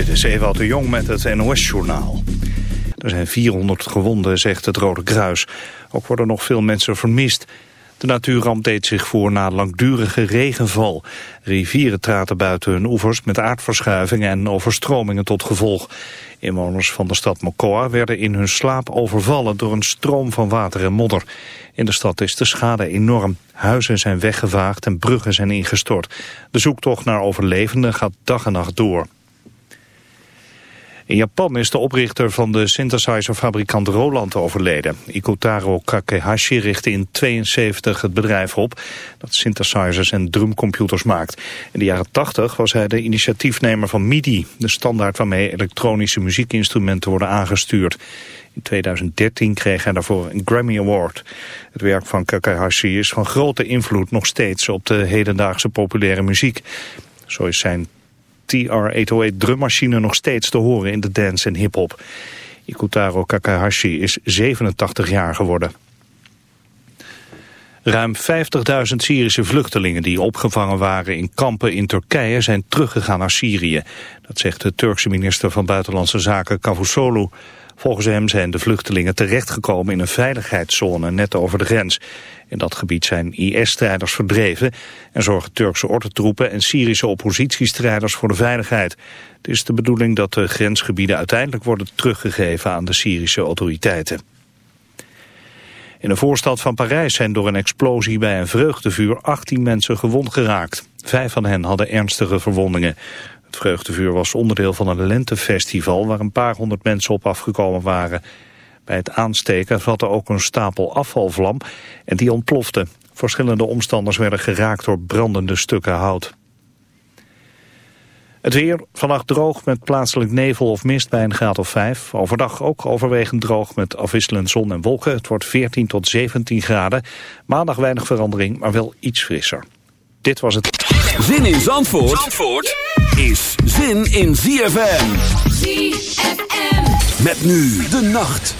Dit is Ewout de Jong met het NOS-journaal. Er zijn 400 gewonden, zegt het Rode Kruis. Ook worden nog veel mensen vermist. De natuurramp deed zich voor na langdurige regenval. Rivieren traten buiten hun oevers met aardverschuivingen en overstromingen tot gevolg. Inwoners van de stad Mokoa werden in hun slaap overvallen door een stroom van water en modder. In de stad is de schade enorm. Huizen zijn weggevaagd en bruggen zijn ingestort. De zoektocht naar overlevenden gaat dag en nacht door. In Japan is de oprichter van de synthesizerfabrikant Roland overleden. Ikutaro Kakehashi richtte in 72 het bedrijf op dat synthesizers en drumcomputers maakt. In de jaren 80 was hij de initiatiefnemer van MIDI, de standaard waarmee elektronische muziekinstrumenten worden aangestuurd. In 2013 kreeg hij daarvoor een Grammy Award. Het werk van Kakehashi is van grote invloed nog steeds op de hedendaagse populaire muziek. Zo is zijn TR-808 drummachine nog steeds te horen in de dance en hip-hop. Ikutaro Kakahashi is 87 jaar geworden. Ruim 50.000 Syrische vluchtelingen die opgevangen waren in kampen in Turkije zijn teruggegaan naar Syrië. Dat zegt de Turkse minister van Buitenlandse Zaken Cavusoglu. Volgens hem zijn de vluchtelingen terechtgekomen in een veiligheidszone net over de grens. In dat gebied zijn IS-strijders verdreven en zorgen Turkse ordentroepen en Syrische oppositiestrijders voor de veiligheid. Het is de bedoeling dat de grensgebieden uiteindelijk worden teruggegeven aan de Syrische autoriteiten. In een voorstad van Parijs zijn door een explosie bij een vreugdevuur 18 mensen gewond geraakt. Vijf van hen hadden ernstige verwondingen. Het vreugdevuur was onderdeel van een lentefestival waar een paar honderd mensen op afgekomen waren. Bij het aansteken vatte ook een stapel afvalvlam en die ontplofte. Verschillende omstanders werden geraakt door brandende stukken hout. Het weer, vannacht droog met plaatselijk nevel of mist bij een graad of 5. Overdag ook overwegend droog met afwisselend zon en wolken. Het wordt 14 tot 17 graden. Maandag weinig verandering, maar wel iets frisser. Dit was het. Zin in Zandvoort, Zandvoort is zin in ZFM. ZFM. Met nu de nacht.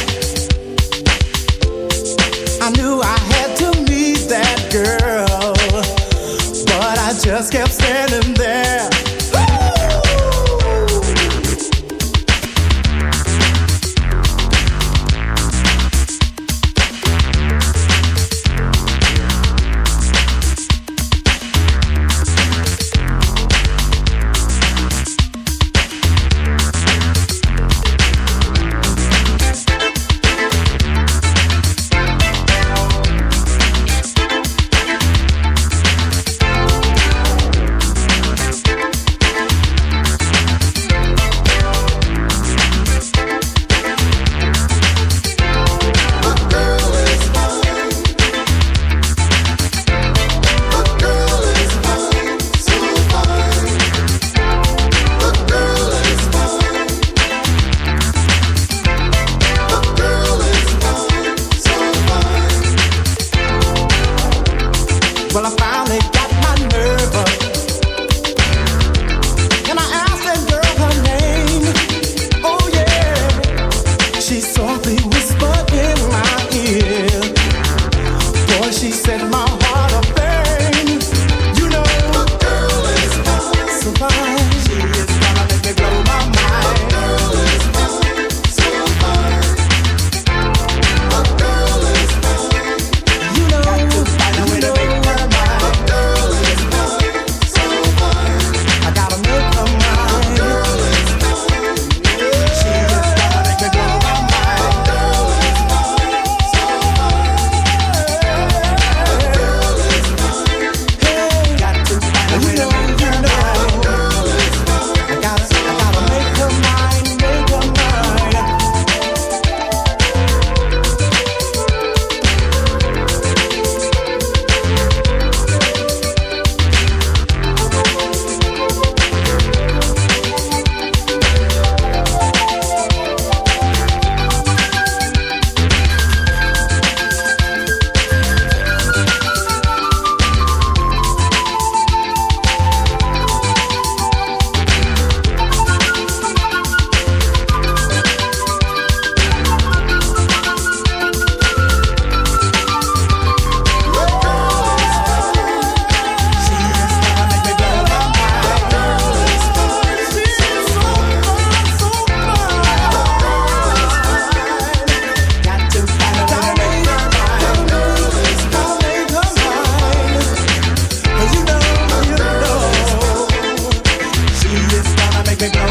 baby,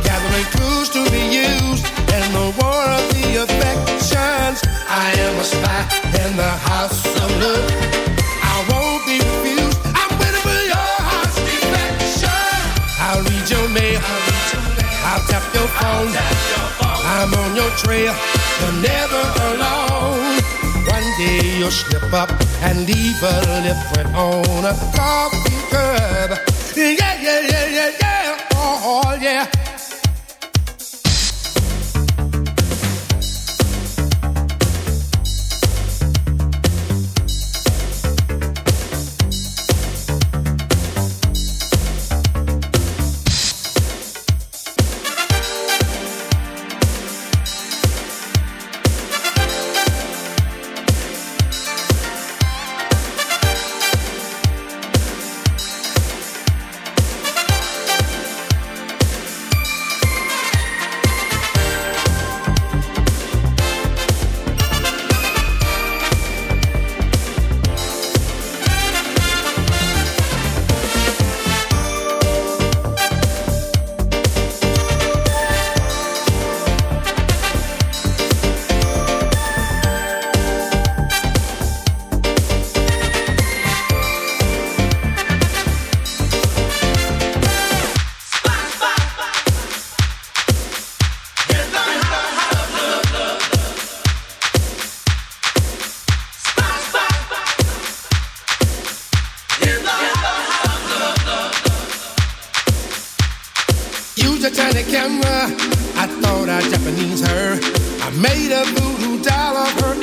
clues to be used in the war of the affections. I am a spy in the house of love. I won't be refused. I'm your heart's. I'll read your mail. I'll tap your phone. I'm on your trail. You're never alone. One day you'll slip up and leave a lip on a coffee cup. Yeah, yeah, yeah, yeah, yeah. Oh yeah. Made a voodoo doll of her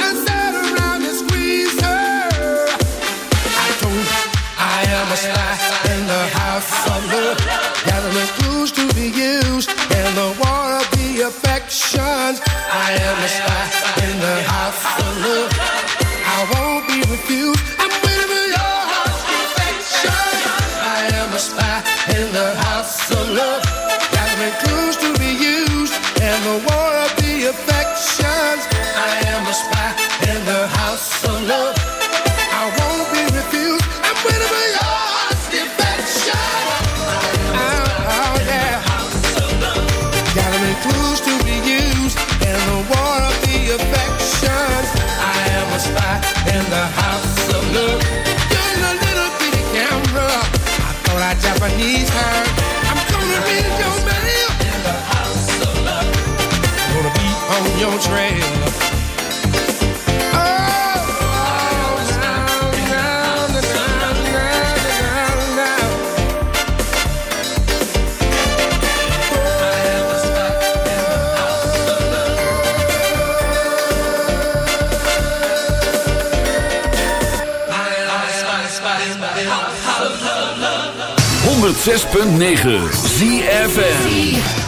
106.9 ZFN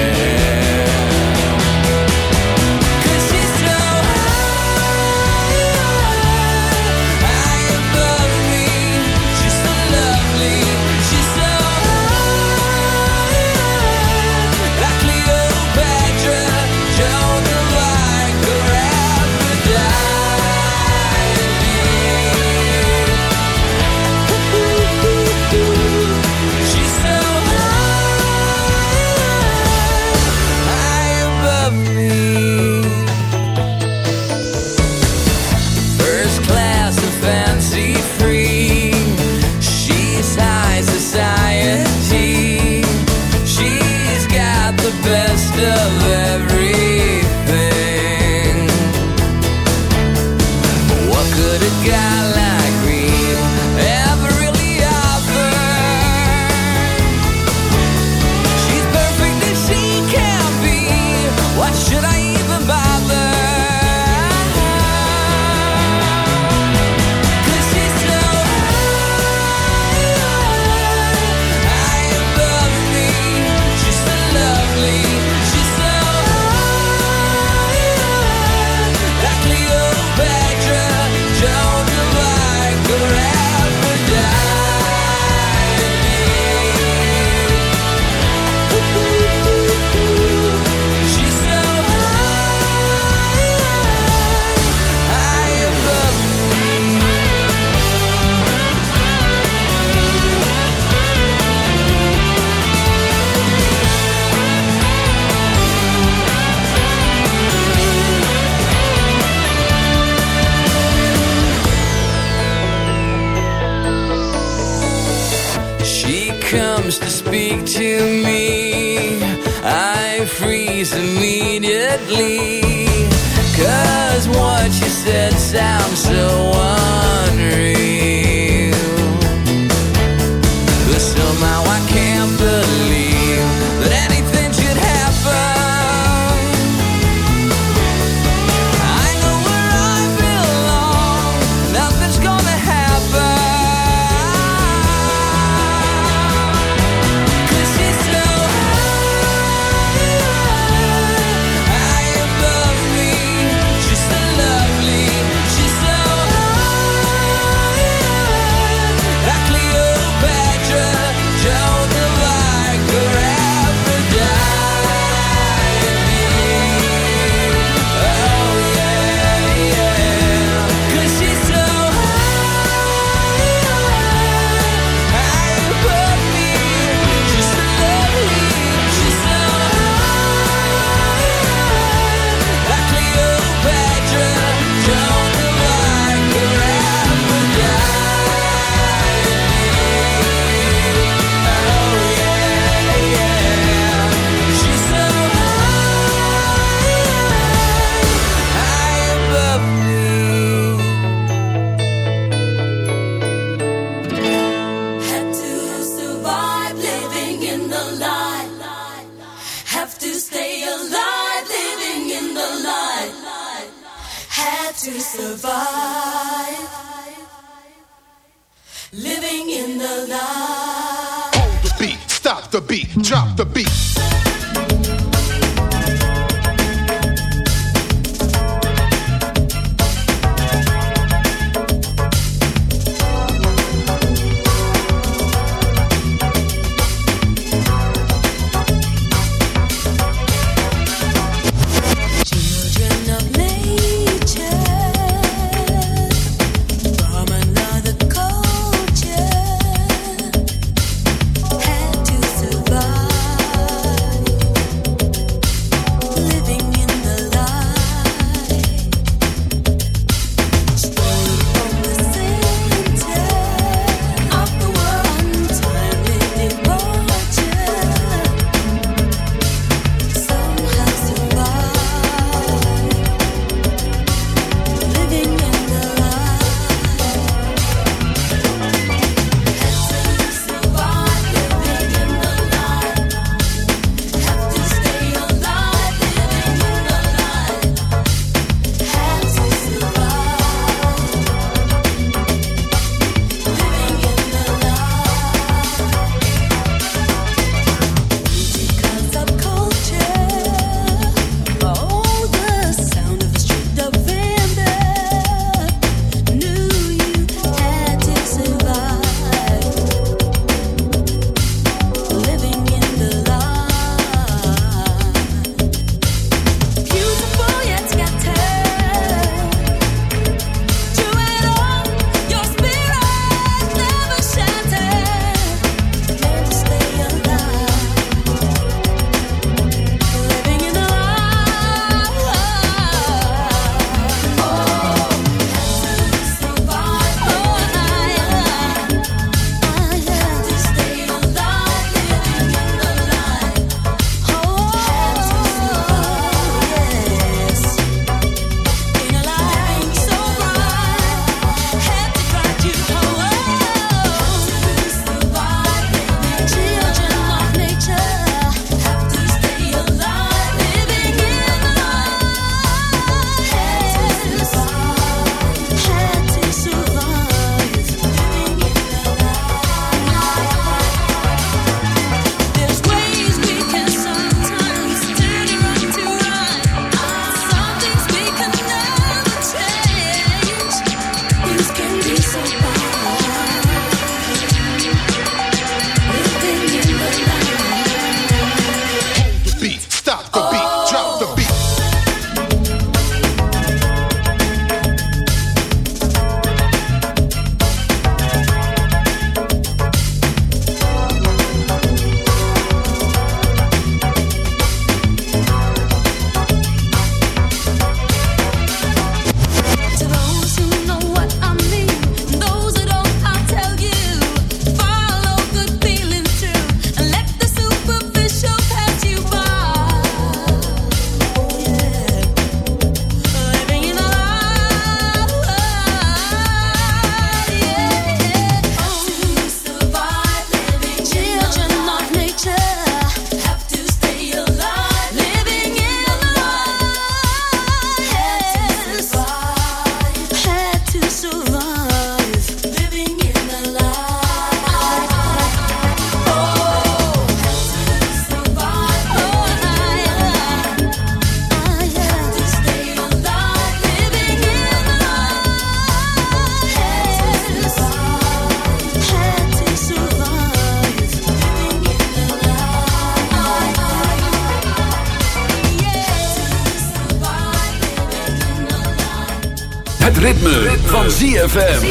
Het ritme, van ZFM.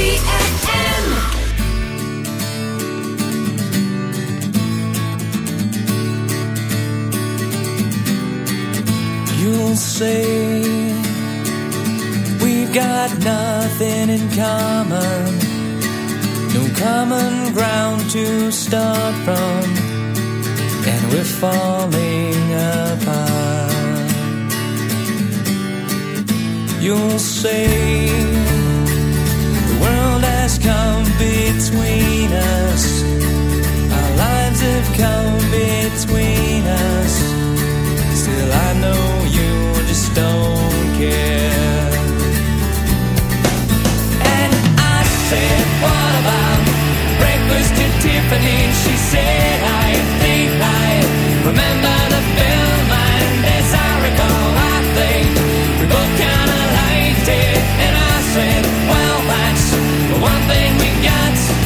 You'll say we've got nothing in common. No common ground to start from. And we're falling apart. you'll say the world has come between us. Our lives have come between us. Still I know you just don't care. And I said what about breakfast at Tiffany? She said I think I remember the film and as I recall I think we both we got.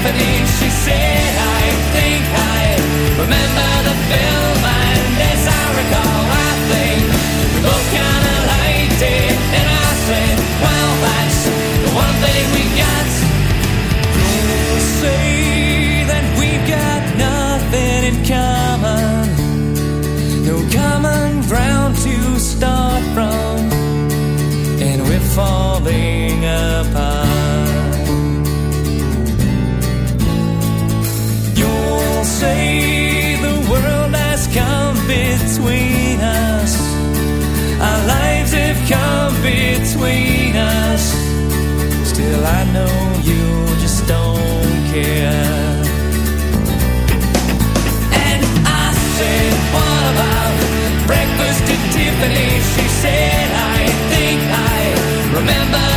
Bethany, she said. I know you just don't care And I said, what about breakfast at Tiffany? She said, I think I remember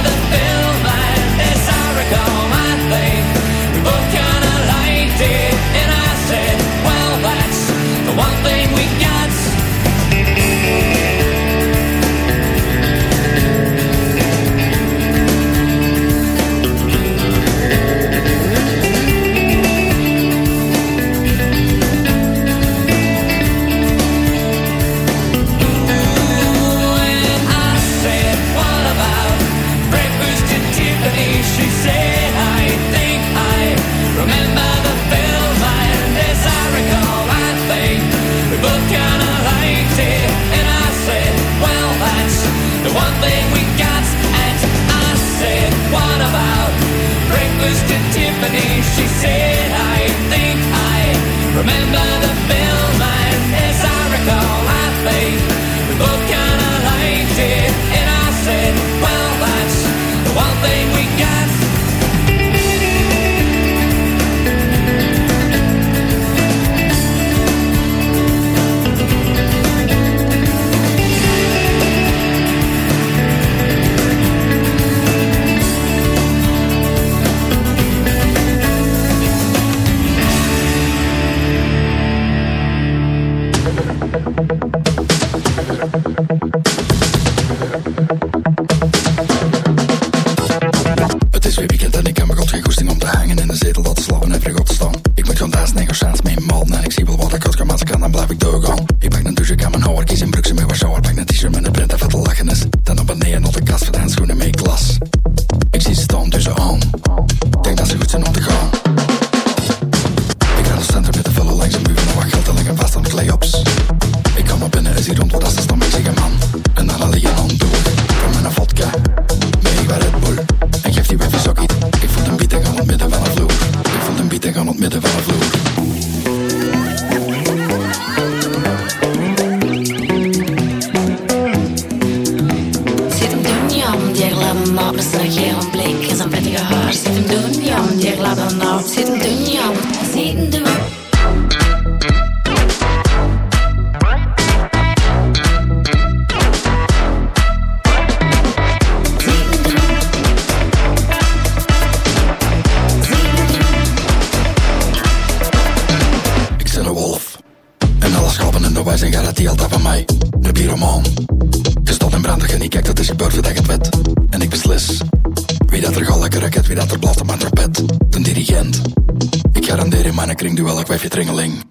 was to Tiffany. She said, I think I remember wie dat er blaft op mijn trapet? De dirigent. Ik garandeer in mijn kring duel, ik wijf je tringeling.